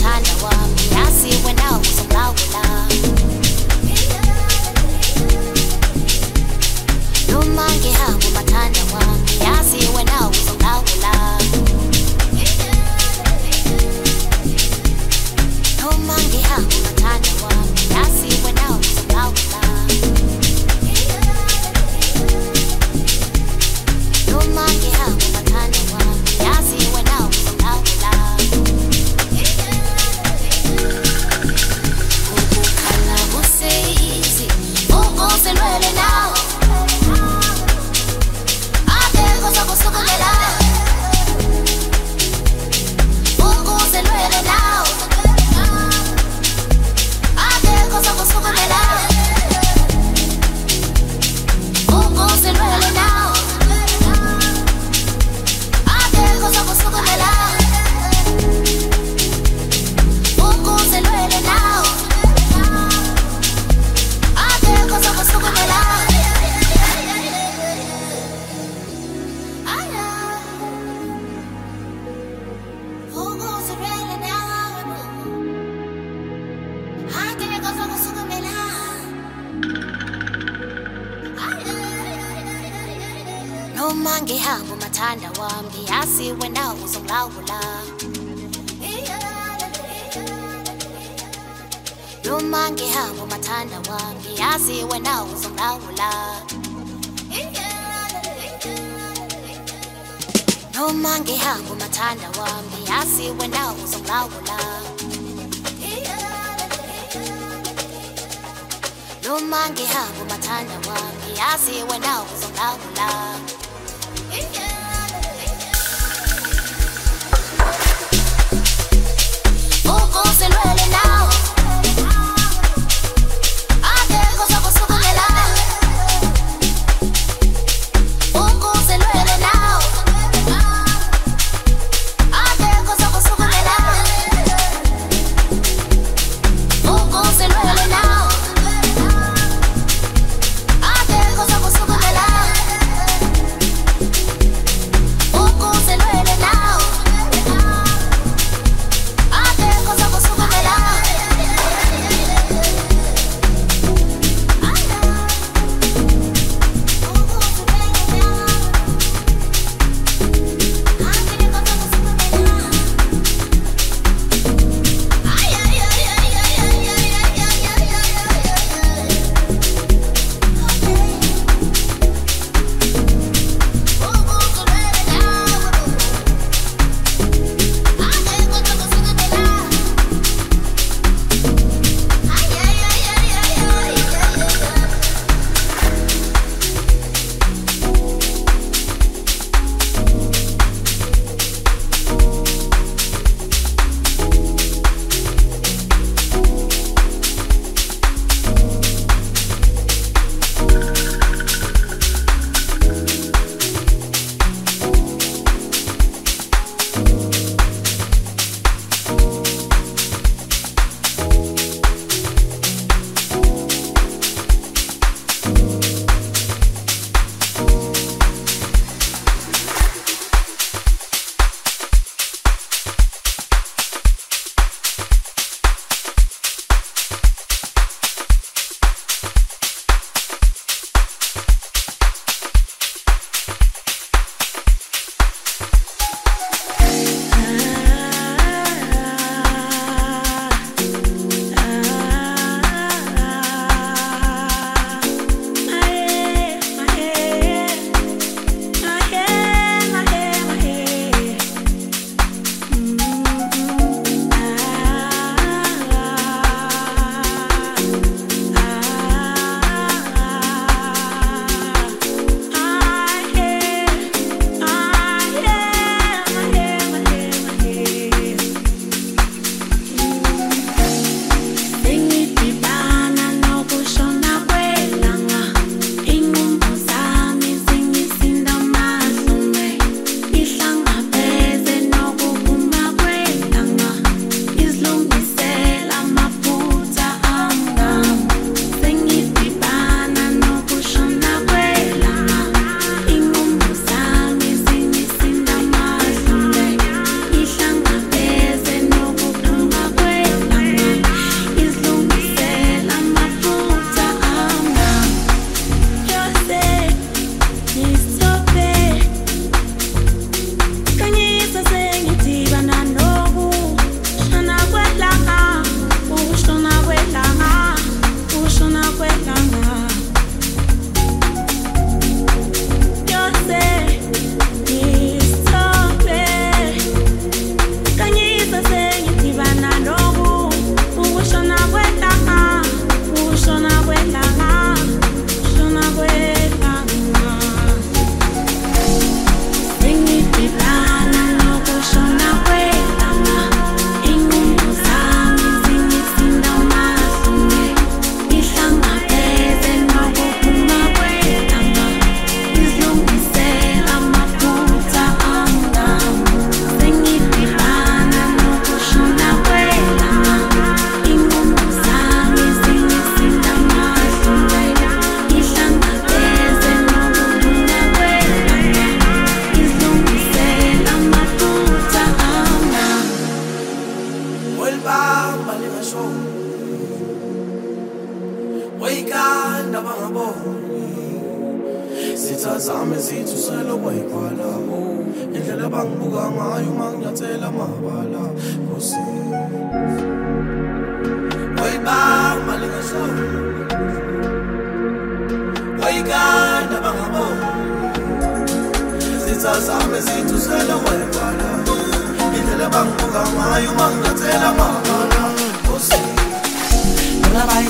ngithanda wami.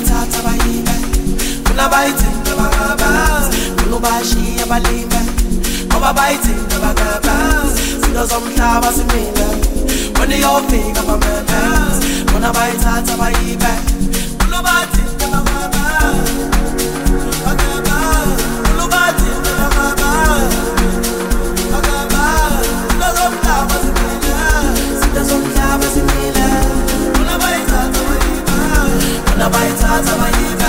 bayithatha bayibe kunabayithinta bangabazi kunobashiya balibe ngoba bayithinta bangabazi zinto zomhlaba zimile when iyofika bamemeza bona bayithatha bayibe kunobathinta bayithatha bayiphi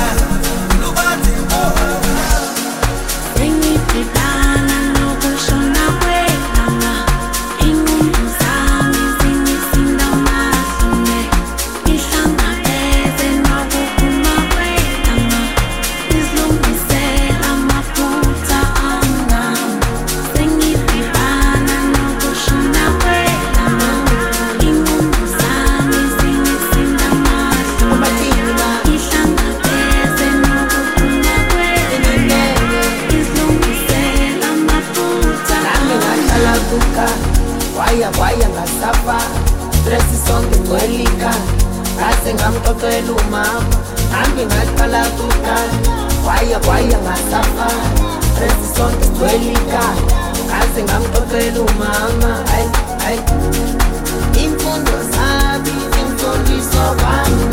baba stress sonke kwelika ngaze ngamxoxela umama hambi ngaqala kudala kwaya kwaya ngasafa. Stress sonke kwelika ngaze ngamxoxela umama hayi hayi imfundo sabi imfundiso bami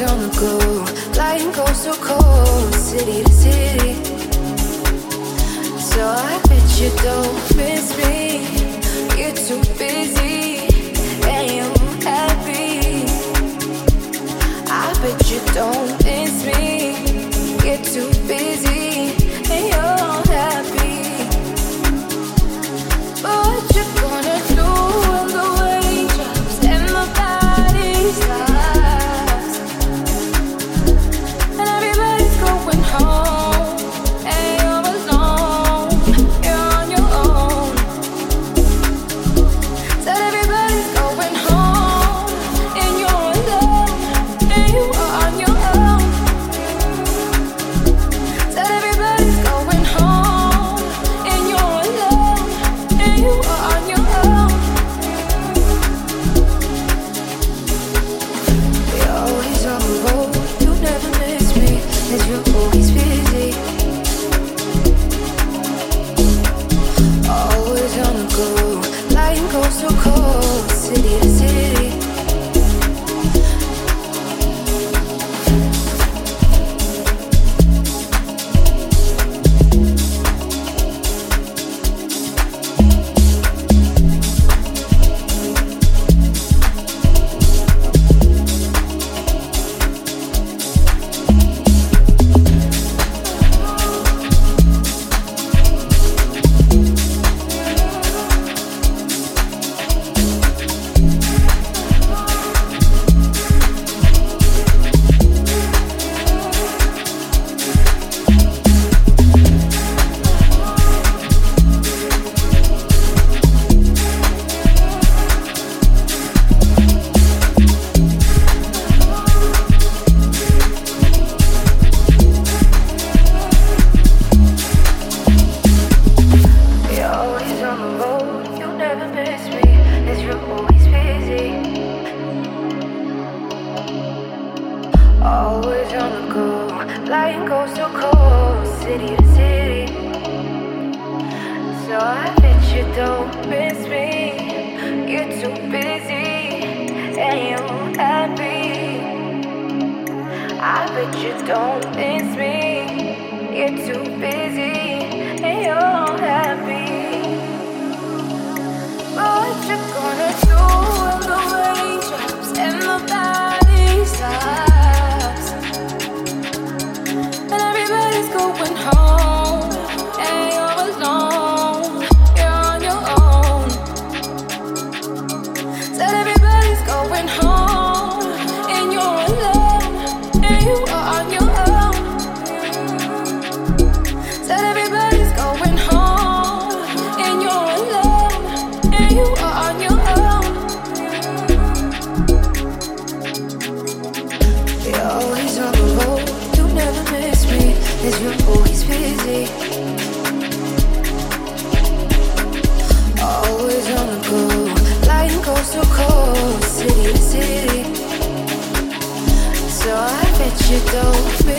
On the go, flying coast to coast, city to city. So I bet you don't miss me. You're too busy and you're happy. I bet you don't miss me. You're too busy Always on the go, flying coast to coast, city to city. So I bet you don't miss me. You're too busy and you're happy. I bet you don't miss me. You're too busy and you're happy. But what you gonna do you go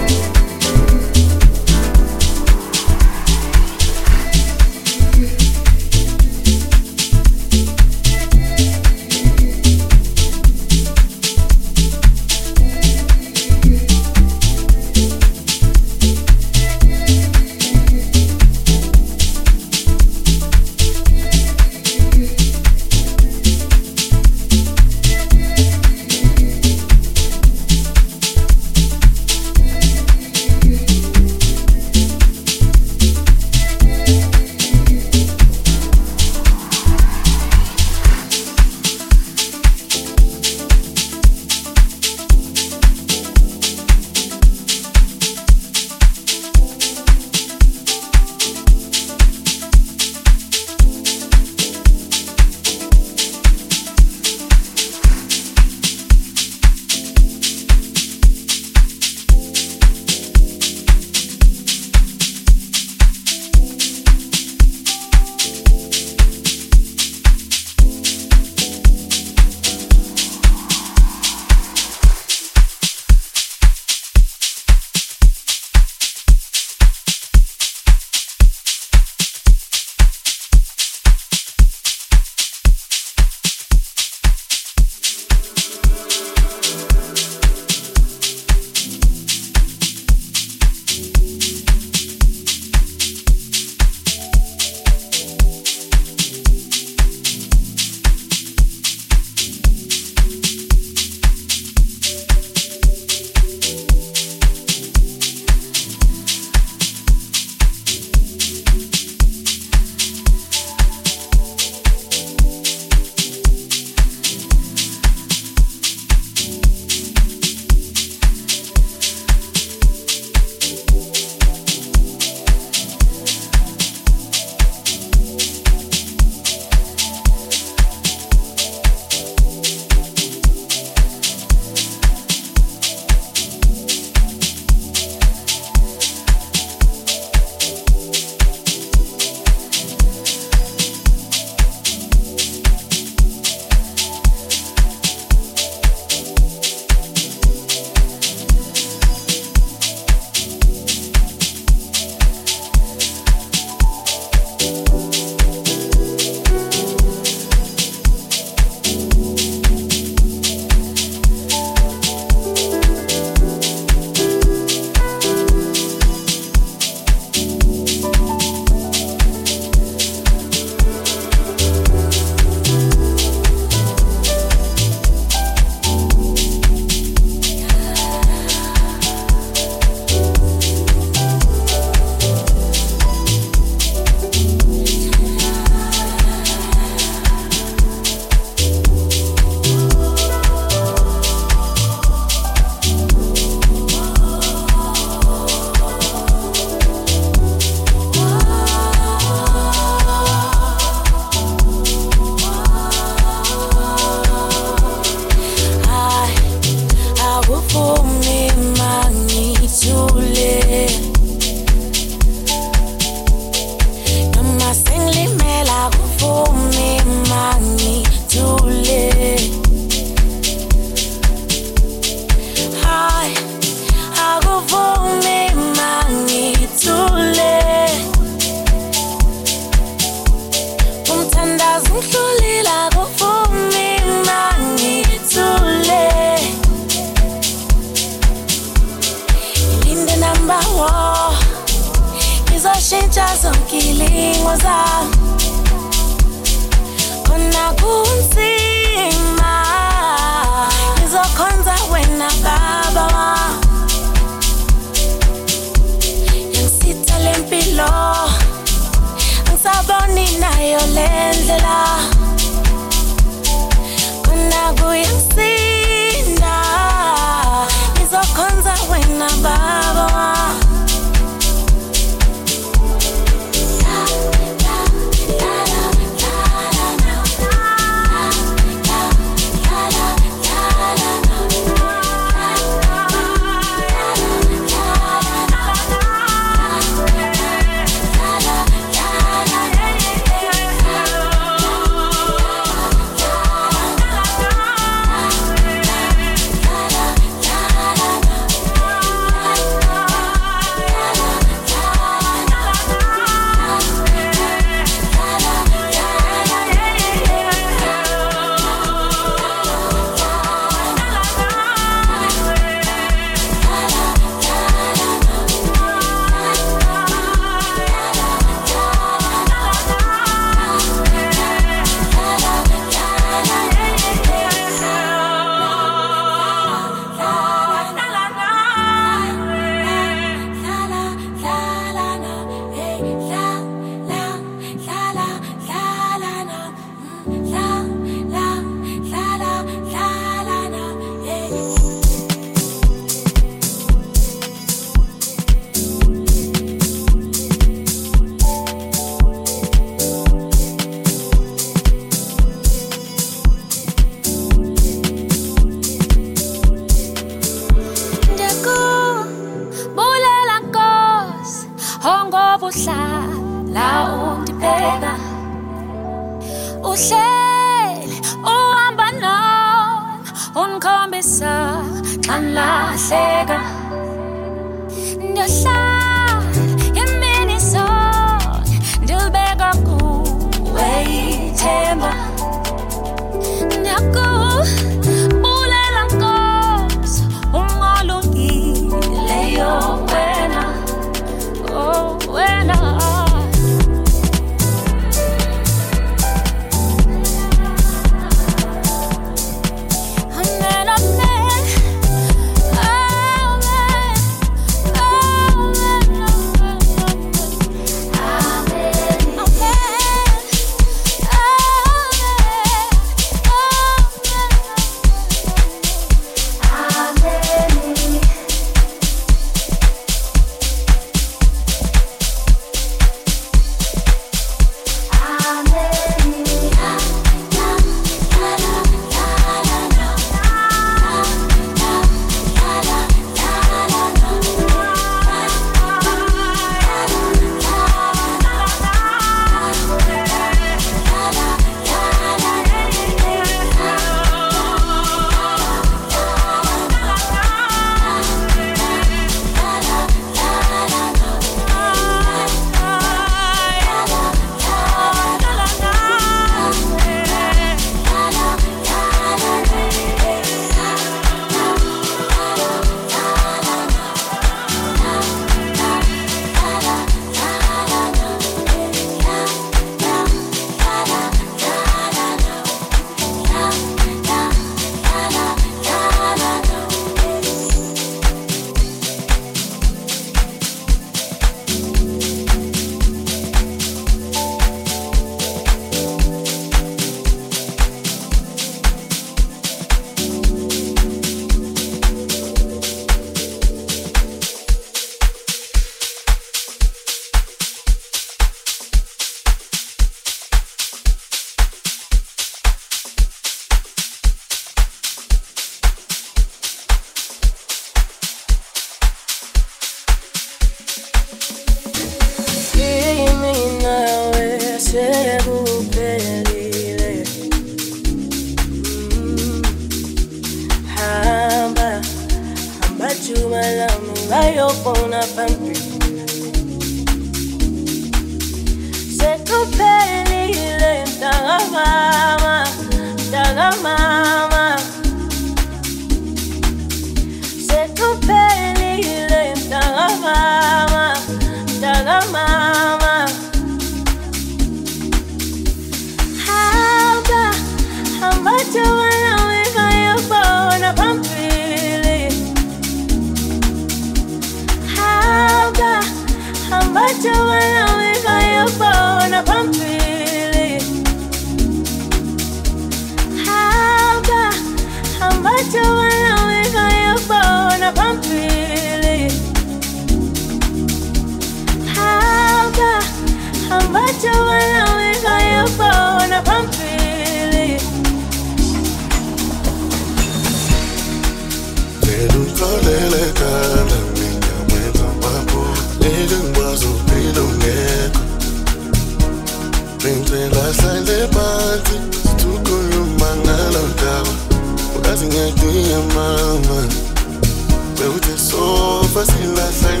Never seen that sign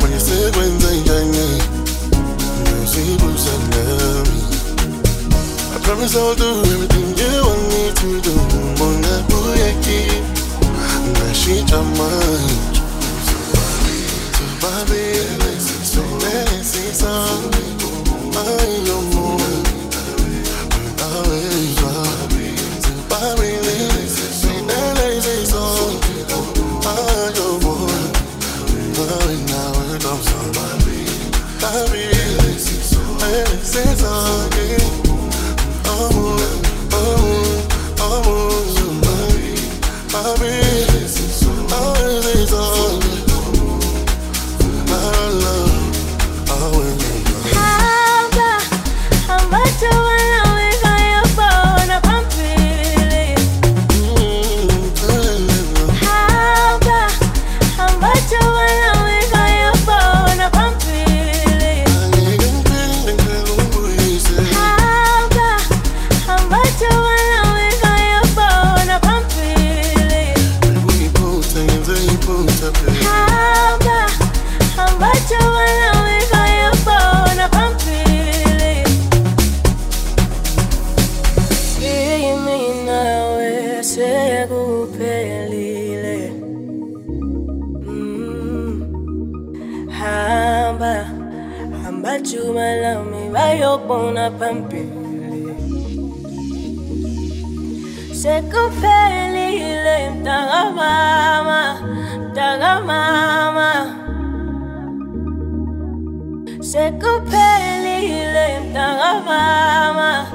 When you say when they journey See who's me I promise I'll do everything you want me to do. Mona buyaki Na she mind So So let's see some I know. Sekuphelile mntaka mama, mntaka mama. Sekuphelile mntaka mama,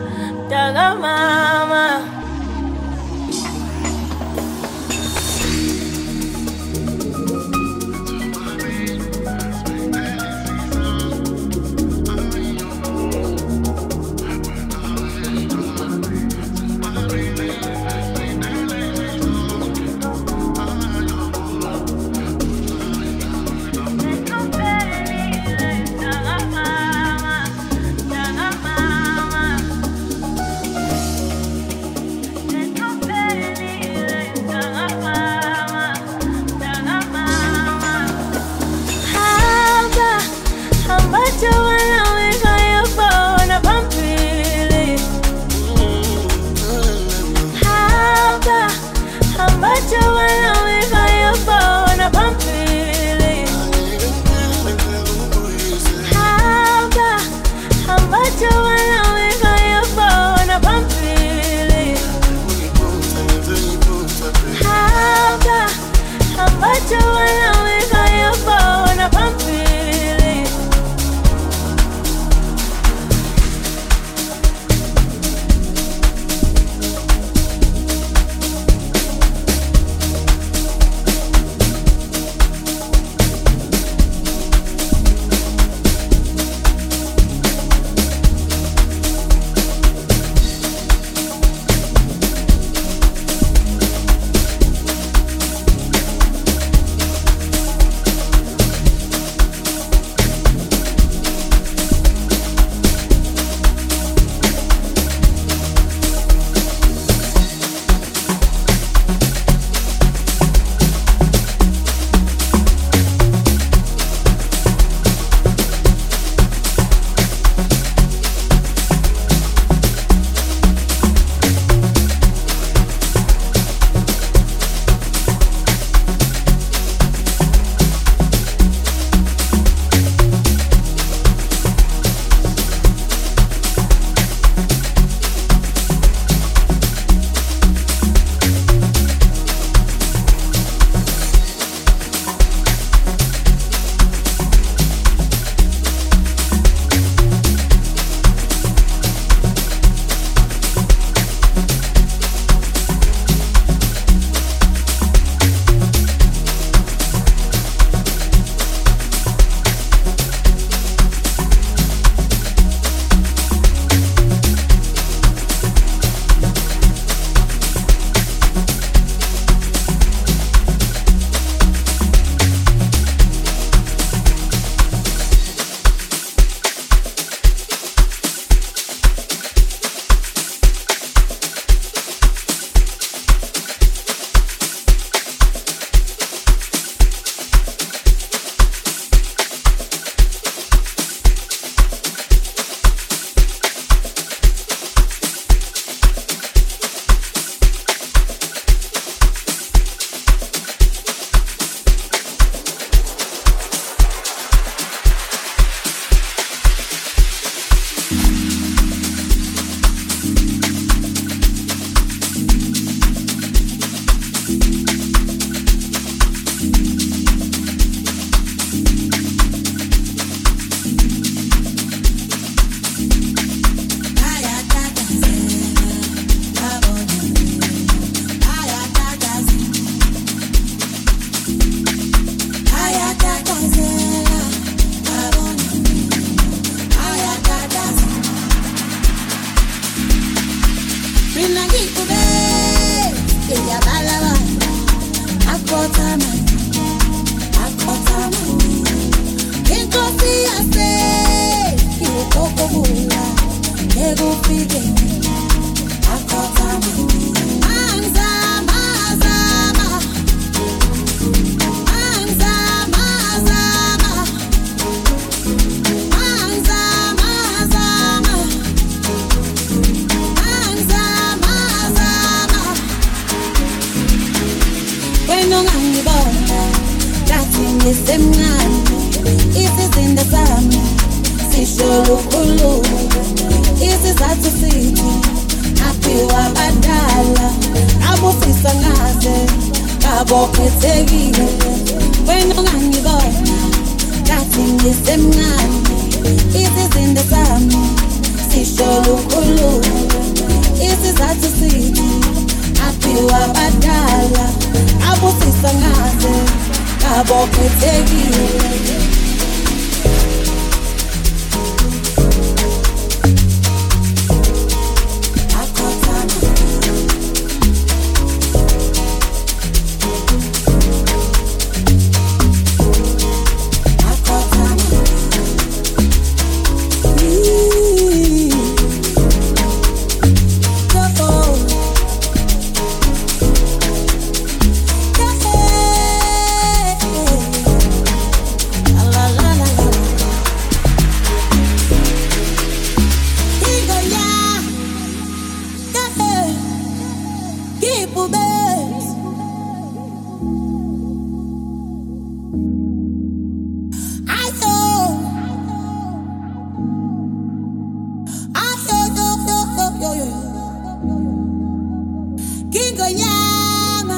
Ngingonyama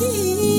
yelele